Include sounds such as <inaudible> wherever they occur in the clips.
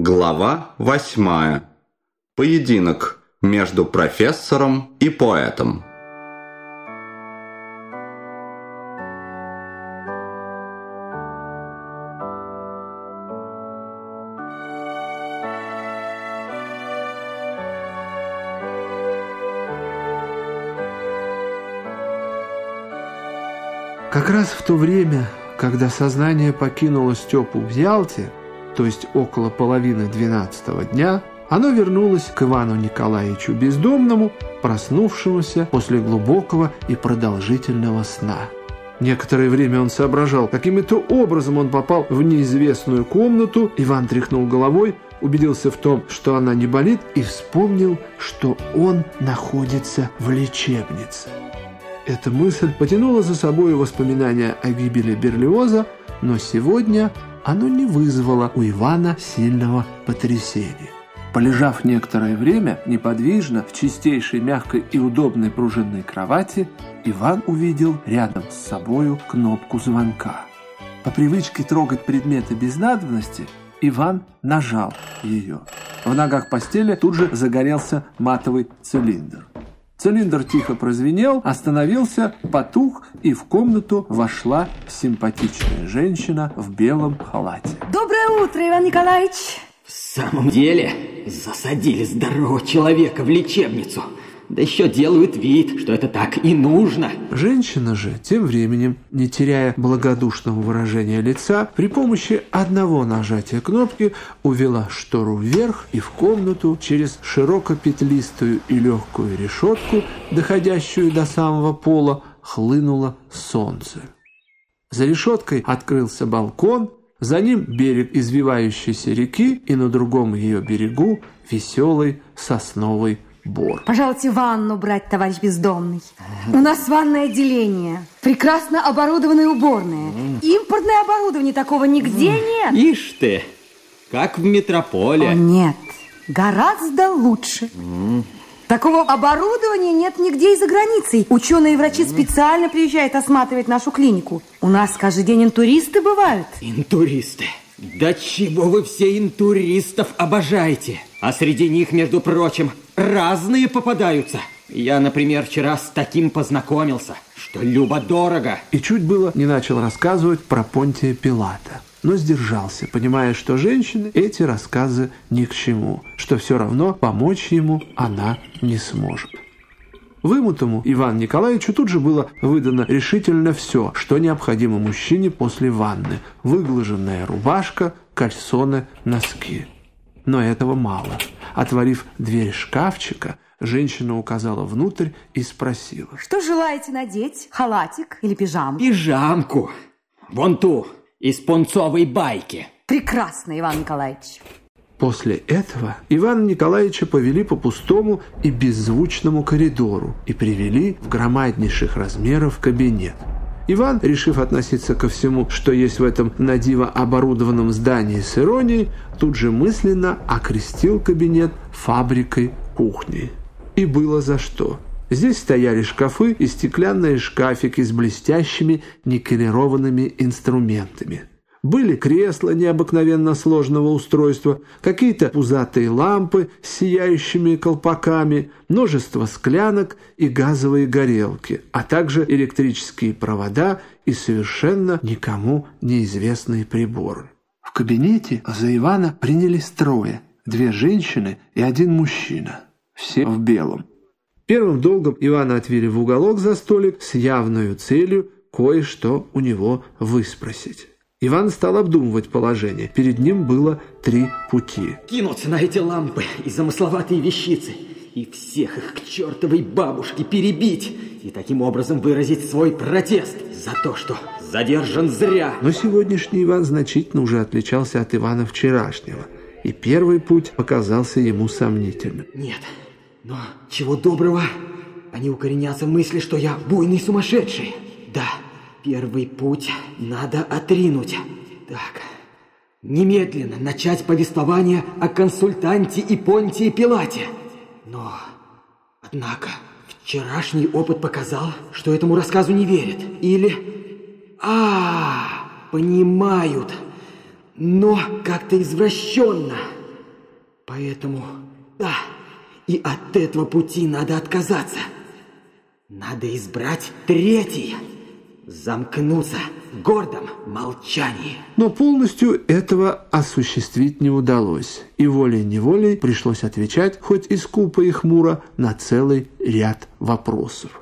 Глава восьмая. Поединок между профессором и поэтом. Как раз в то время, когда сознание покинуло Степу в Ялте, то есть около половины двенадцатого дня, оно вернулось к Ивану Николаевичу Бездомному, проснувшемуся после глубокого и продолжительного сна. Некоторое время он соображал, каким это образом он попал в неизвестную комнату. Иван тряхнул головой, убедился в том, что она не болит, и вспомнил, что он находится в лечебнице. Эта мысль потянула за собой воспоминания о гибели Берлиоза, но сегодня оно не вызвало у Ивана сильного потрясения. Полежав некоторое время неподвижно в чистейшей, мягкой и удобной пружинной кровати, Иван увидел рядом с собою кнопку звонка. По привычке трогать предметы без надобности, Иван нажал ее. В ногах постели тут же загорелся матовый цилиндр. Цилиндр тихо прозвенел, остановился, потух, и в комнату вошла симпатичная женщина в белом халате. Доброе утро, Иван Николаевич! В самом деле, засадили здорового человека в лечебницу. Да еще делают вид, что это так и нужно. Женщина же, тем временем, не теряя благодушного выражения лица, при помощи одного нажатия кнопки увела штору вверх и в комнату через широкопетлистую и легкую решетку, доходящую до самого пола, хлынуло солнце. За решеткой открылся балкон, за ним берег извивающейся реки и на другом ее берегу веселый сосновый бор. Пожалуйте ванну брать, товарищ бездомный. У нас ванное отделение. Прекрасно оборудованные уборные. Импортное оборудование такого нигде нет. Ишь ты, как в метрополе. О, нет, гораздо лучше. Такого оборудования нет нигде и за границей. Ученые и врачи специально приезжают осматривать нашу клинику. У нас каждый день интуристы бывают. Интуристы. Да чего вы все интуристов обожаете? А среди них, между прочим, разные попадаются. Я, например, вчера с таким познакомился, что любо-дорого. И чуть было не начал рассказывать про Понтия Пилата. Но сдержался, понимая, что женщины эти рассказы ни к чему, что все равно помочь ему она не сможет. Вымутому Ивану Николаевичу тут же было выдано решительно все, что необходимо мужчине после ванны. Выглаженная рубашка, кальсоны, носки. Но этого мало. Отворив дверь шкафчика, женщина указала внутрь и спросила. Что желаете надеть? Халатик или пижаму? Пижамку. Вон ту, из пунцовой байки. Прекрасно, Иван Николаевич. После этого Ивана Николаевича повели по пустому и беззвучному коридору и привели в громаднейших размеров кабинет. Иван, решив относиться ко всему, что есть в этом надиво оборудованном здании с иронией, тут же мысленно окрестил кабинет фабрикой кухни. И было за что. Здесь стояли шкафы и стеклянные шкафики с блестящими никелированными инструментами. Были кресла необыкновенно сложного устройства, какие-то пузатые лампы с сияющими колпаками, множество склянок и газовые горелки, а также электрические провода и совершенно никому неизвестные приборы. В кабинете за Ивана принялись трое – две женщины и один мужчина, все в белом. Первым долгом Ивана отвели в уголок за столик с явной целью кое-что у него выспросить. Иван стал обдумывать положение. Перед ним было три пути. Кинуться на эти лампы и замысловатые вещицы. И всех их к чертовой бабушке перебить. И таким образом выразить свой протест за то, что задержан зря. Но сегодняшний Иван значительно уже отличался от Ивана вчерашнего. И первый путь показался ему сомнительным. Нет, но чего доброго, они укоренятся в мысли, что я буйный сумасшедший. Да, Первый путь надо отринуть. Так, немедленно начать повествование о консультанте и Понтии Пилате. Но, однако, вчерашний опыт показал, что этому рассказу не верят. Или... А, понимают, но как-то извращенно. Поэтому, да, и от этого пути надо отказаться. Надо избрать третий. Замкнуться в гордом молчании. Но полностью этого осуществить не удалось, и волей-неволей пришлось отвечать, хоть и скупо и хмуро, на целый ряд вопросов.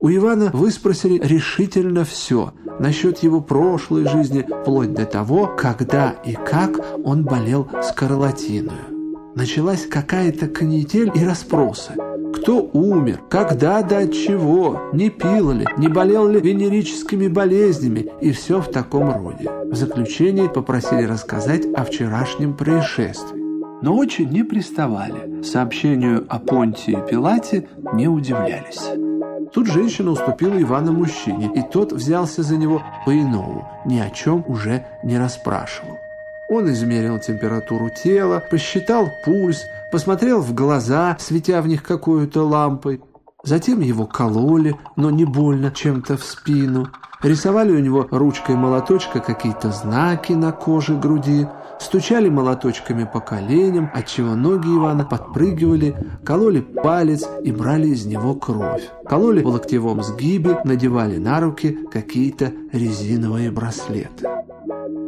У Ивана выспросили решительно все насчет его прошлой жизни, вплоть до того, когда и как он болел скарлатиною. Началась какая-то канитель и расспросы. Кто умер, когда да от чего, не пил ли, не болел ли венерическими болезнями и все в таком роде. В заключение попросили рассказать о вчерашнем происшествии. Но очень не приставали, сообщению о Понтии Пилате не удивлялись. Тут женщина уступила Ивана мужчине, и тот взялся за него по-иному, ни о чем уже не расспрашивал. Он измерил температуру тела, посчитал пульс, посмотрел в глаза, светя в них какой-то лампой. Затем его кололи, но не больно, чем-то в спину. Рисовали у него ручкой молоточка какие-то знаки на коже груди – стучали молоточками по коленям, отчего ноги Ивана подпрыгивали, кололи палец и брали из него кровь. Кололи в локтевом сгибе, надевали на руки какие-то резиновые браслеты.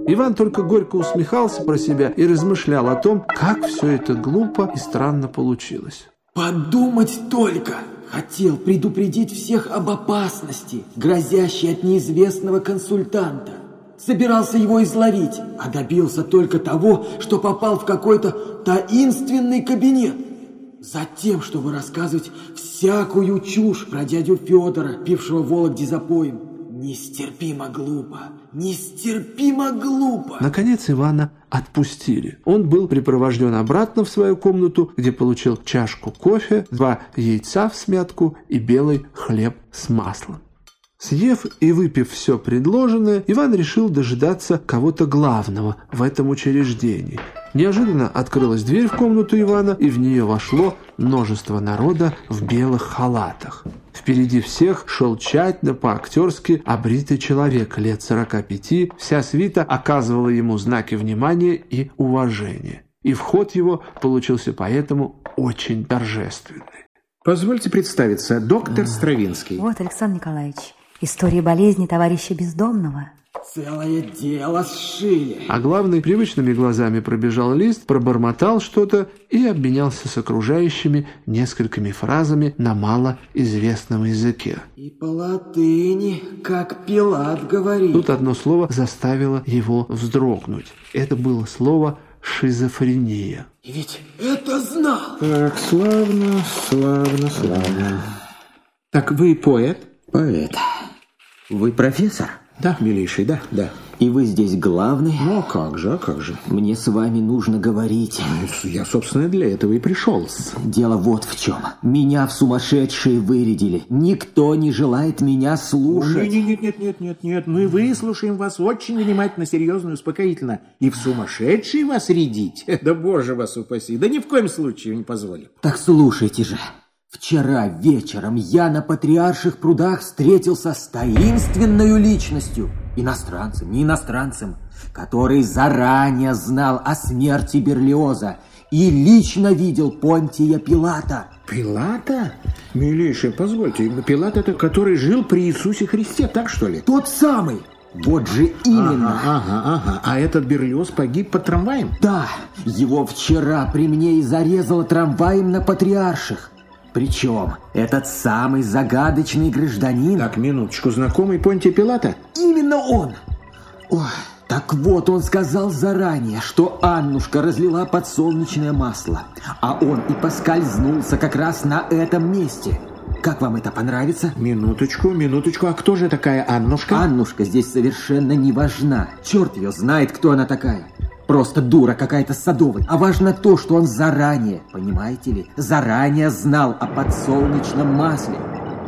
Иван только горько усмехался про себя и размышлял о том, как все это глупо и странно получилось. Подумать только! Хотел предупредить всех об опасности, грозящей от неизвестного консультанта собирался его изловить, а добился только того, что попал в какой-то таинственный кабинет. Затем, чтобы рассказывать всякую чушь про дядю Федора, пившего Вологде запоем. Нестерпимо глупо, нестерпимо глупо. Наконец Ивана отпустили. Он был припровожден обратно в свою комнату, где получил чашку кофе, два яйца в смятку и белый хлеб с маслом. Съев и выпив все предложенное, Иван решил дожидаться кого-то главного в этом учреждении. Неожиданно открылась дверь в комнату Ивана, и в нее вошло множество народа в белых халатах. Впереди всех шел тщательно по-актерски обритый человек лет 45, вся свита оказывала ему знаки внимания и уважения. И вход его получился поэтому очень торжественный. Позвольте представиться, доктор Стравинский. Вот, Александр Николаевич, История болезни товарища Бездомного. Целое дело сшили. А главный привычными глазами пробежал лист, пробормотал что-то и обменялся с окружающими несколькими фразами на малоизвестном языке. И по латыни, как Пилат говорит. Тут одно слово заставило его вздрогнуть. Это было слово «шизофрения». И ведь это знал. Так, славно, славно, славно. Так вы поэт? Поэт. Вы профессор? Да, милейший, да, да. И вы здесь главный? Ну, а как же, а как же? Мне с вами нужно говорить. Я, собственно, для этого и пришел. Дело вот в чем. Меня в сумасшедшие вырядили. Никто не желает меня слушать. Нет, нет, нет, нет, нет, нет. Мы выслушаем вас очень внимательно, серьезно и успокоительно. И в сумасшедшие вас рядить? <laughs> Да боже вас упаси. Да ни в коем случае не позволю. Так слушайте же. Вчера вечером я на Патриарших прудах встретился с таинственной личностью, иностранцем, не иностранцем, который заранее знал о смерти Берлиоза и лично видел Понтия Пилата. Пилата? Милейший, позвольте, Пилат это который жил при Иисусе Христе, так что ли? Тот самый. Вот же именно. Ага, ага, ага. А этот Берлиоз погиб под трамваем? Да, его вчера при мне и зарезало трамваем на Патриарших. Причем этот самый загадочный гражданин... Так, минуточку, знакомый Понтия Пилата? Именно он! Ой, так вот, он сказал заранее, что Аннушка разлила подсолнечное масло, а он и поскользнулся как раз на этом месте. Как вам это понравится? Минуточку, минуточку, а кто же такая Аннушка? Аннушка здесь совершенно не важна. Черт ее знает, кто она такая. Просто дура какая-то Садовой. А важно то, что он заранее, понимаете ли, заранее знал о подсолнечном масле.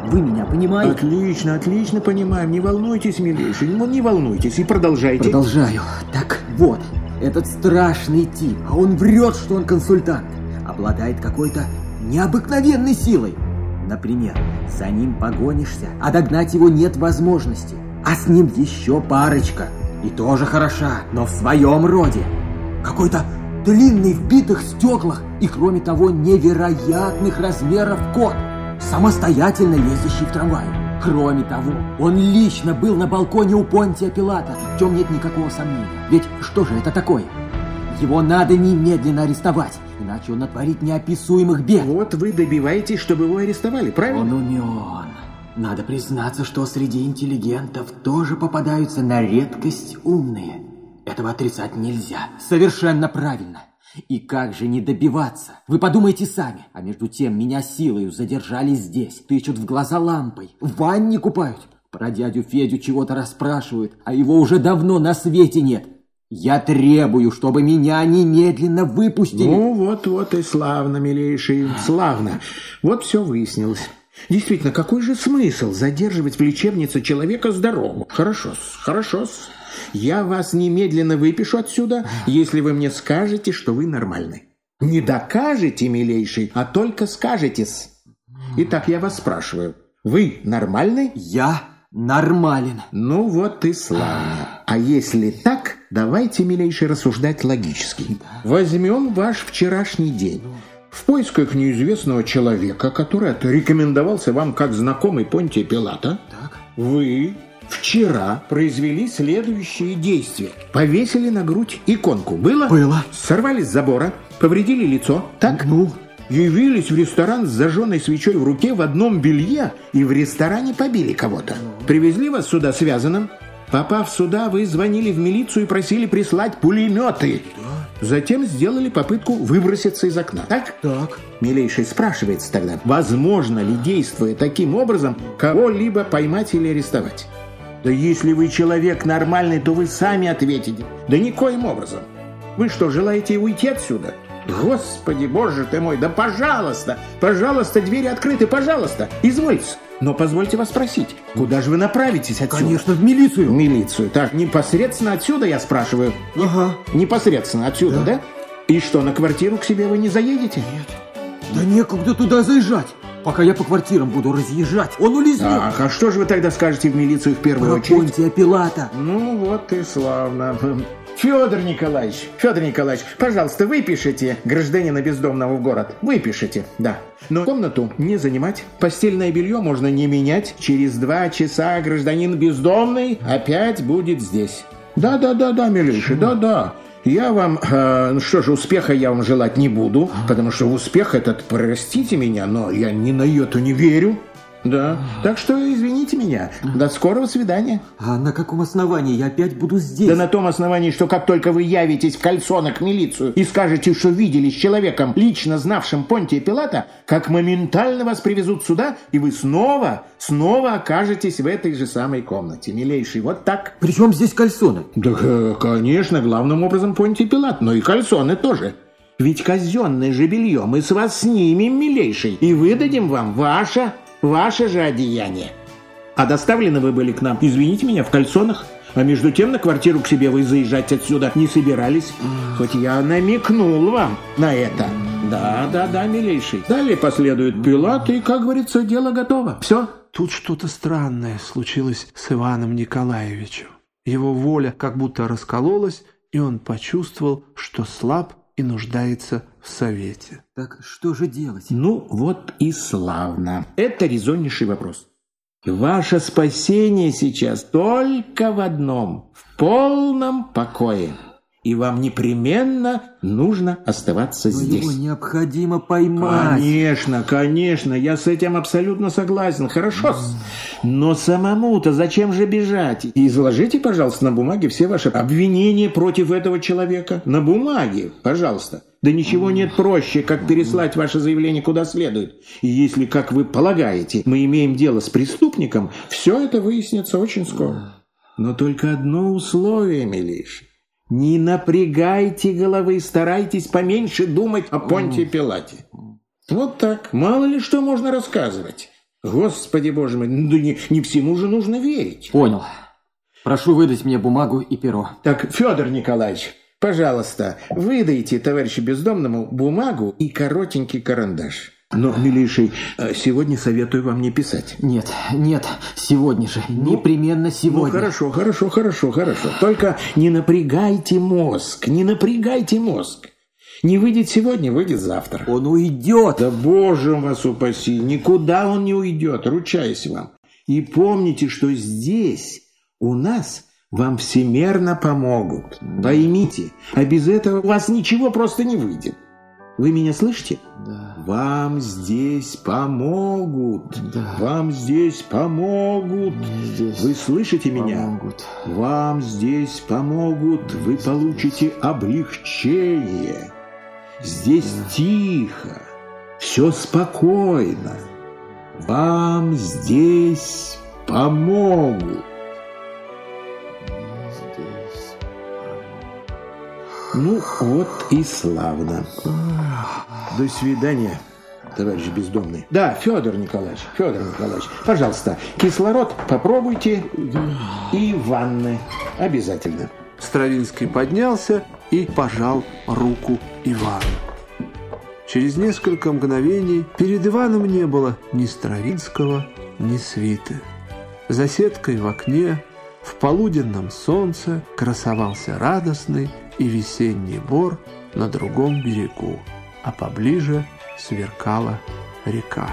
Вы меня понимаете? Отлично, отлично понимаем. Не волнуйтесь, милейший, ну, не волнуйтесь и продолжайте. Продолжаю. Так вот, этот страшный тип, а он врет, что он консультант, обладает какой-то необыкновенной силой. Например, за ним погонишься, а догнать его нет возможности. А с ним еще парочка – и тоже хороша, но в своем роде. Какой-то длинный в битых стеклах и, кроме того, невероятных размеров кот, самостоятельно ездящий в трамвае. Кроме того, он лично был на балконе у Понтия Пилата, в чем нет никакого сомнения. Ведь что же это такое? Его надо немедленно арестовать, иначе он натворит неописуемых бед. Вот вы добиваетесь, чтобы его арестовали, правильно? Он умен. Надо признаться, что среди интеллигентов тоже попадаются на редкость умные. Этого отрицать нельзя. Совершенно правильно. И как же не добиваться? Вы подумайте сами. А между тем меня силою задержали здесь, тычут в глаза лампой, в ванне купают. Про дядю Федю чего-то расспрашивают, а его уже давно на свете нет. Я требую, чтобы меня немедленно выпустили. Ну, вот-вот и славно, милейший, славно. Вот все выяснилось. Действительно, какой же смысл задерживать в лечебнице человека здорового? Хорошо, хорошо. Я вас немедленно выпишу отсюда, если вы мне скажете, что вы нормальны. Не докажете, милейший, а только скажетесь. Итак, я вас спрашиваю, вы нормальны? Я нормален. Ну вот и славно. А если так, давайте, милейший, рассуждать логически. Возьмем ваш вчерашний день. В поисках неизвестного человека, который рекомендовался вам как знакомый Понтия Пилата, Так. вы вчера произвели следующие действия. Повесили на грудь иконку. Было? Было. Сорвали с забора, повредили лицо. Так? Ну? Явились в ресторан с зажженной свечой в руке в одном белье и в ресторане побили кого-то. Привезли вас сюда связанным. Попав сюда, вы звонили в милицию и просили прислать пулеметы. Затем сделали попытку выброситься из окна. Так? Так. Милейший спрашивается тогда, возможно ли, действуя таким образом, кого-либо поймать или арестовать? Да если вы человек нормальный, то вы сами ответите. Да никоим образом. Вы что, желаете уйти отсюда? Господи, боже ты мой, да пожалуйста, пожалуйста, двери открыты, пожалуйста, извольте. Но позвольте вас спросить, куда же вы направитесь отсюда? Конечно, в милицию. В милицию. Так, непосредственно отсюда я спрашиваю? Ага. Непосредственно отсюда, да? И что, на квартиру к себе вы не заедете? Да некогда туда заезжать. Пока я по квартирам буду разъезжать, он улизнет. Ах, а что же вы тогда скажете в милицию в первую Про очередь? Понтия Пилата. Ну вот и славно. Федор Николаевич, Федор Николаевич, пожалуйста, выпишите гражданина бездомного в город. Выпишите, да. Но комнату не занимать, постельное белье можно не менять. Через два часа гражданин бездомный опять будет здесь. Да, да, да, да, милейший, да, да. Я вам, э, ну что же, успеха я вам желать не буду, потому что в успех этот, простите меня, но я ни на йоту не верю. Да, так что извините меня. До скорого свидания. А на каком основании я опять буду здесь? Да на том основании, что как только вы явитесь в кальсонок в милицию и скажете, что видели с человеком, лично знавшим Понтия Пилата, как моментально вас привезут сюда, и вы снова, снова окажетесь в этой же самой комнате. Милейший, вот так. Причем здесь кальсоны? Да, э, конечно, главным образом Понтий Пилат, но и кальсоны тоже. Ведь казенное же белье мы с вас снимем, милейший, и выдадим вам ваше, ваше же одеяние. А доставлены вы были к нам, извините меня, в кальсонах. А между тем на квартиру к себе вы заезжать отсюда не собирались. Хоть я намекнул вам на это. Да, да, да, милейший. Далее последует Пилат, и, как говорится, дело готово. Все. Тут что-то странное случилось с Иваном Николаевичем. Его воля как будто раскололась, и он почувствовал, что слаб и нуждается в совете. Так что же делать? Ну, вот и славно. Это резоннейший вопрос. Ваше спасение сейчас только в одном – в полном покое. И вам непременно нужно оставаться Но здесь. его необходимо поймать. Конечно, конечно, я с этим абсолютно согласен. Хорошо. Но самому-то зачем же бежать? Изложите, пожалуйста, на бумаге все ваши обвинения против этого человека. На бумаге, пожалуйста. Да ничего нет проще, как переслать ваше заявление куда следует. И если, как вы полагаете, мы имеем дело с преступником, все это выяснится очень скоро. Но только одно условие, милейший. Не напрягайте головы, старайтесь поменьше думать о Понтии Пилате. Вот так. Мало ли что можно рассказывать. Господи боже мой, ну не, не всему же нужно верить. Понял. Прошу выдать мне бумагу и перо. Так, Федор Николаевич, пожалуйста, выдайте товарищу бездомному бумагу и коротенький карандаш. Но, милейший, э, сегодня советую вам не писать. Нет, нет, сегодня же, непременно сегодня. Ну, хорошо, хорошо, хорошо, хорошо. Только не напрягайте мозг, не напрягайте мозг. Не выйдет сегодня, выйдет завтра. Он уйдет. Да боже вас упаси, никуда он не уйдет, ручаюсь вам. И помните, что здесь, у нас, вам всемерно помогут. Поймите, а без этого у вас ничего просто не выйдет. Вы меня слышите? Да. Вам здесь помогут. Да. Вам здесь помогут. Здесь Вы слышите меня? помогут. Вам здесь помогут. Вы получите облегчение. Здесь тихо. Все спокойно. Вам здесь помогут. Здесь. Ну, вот и славно. До свидания, товарищ бездомный. Да, Федор Николаевич, Федор Николаевич, пожалуйста, кислород попробуйте и ванны обязательно. Стравинский поднялся и пожал руку Ивану. Через несколько мгновений перед Иваном не было ни Стравинского, ни свиты. За сеткой в окне в полуденном солнце красовался радостный и весенний бор на другом берегу, а поближе сверкала река.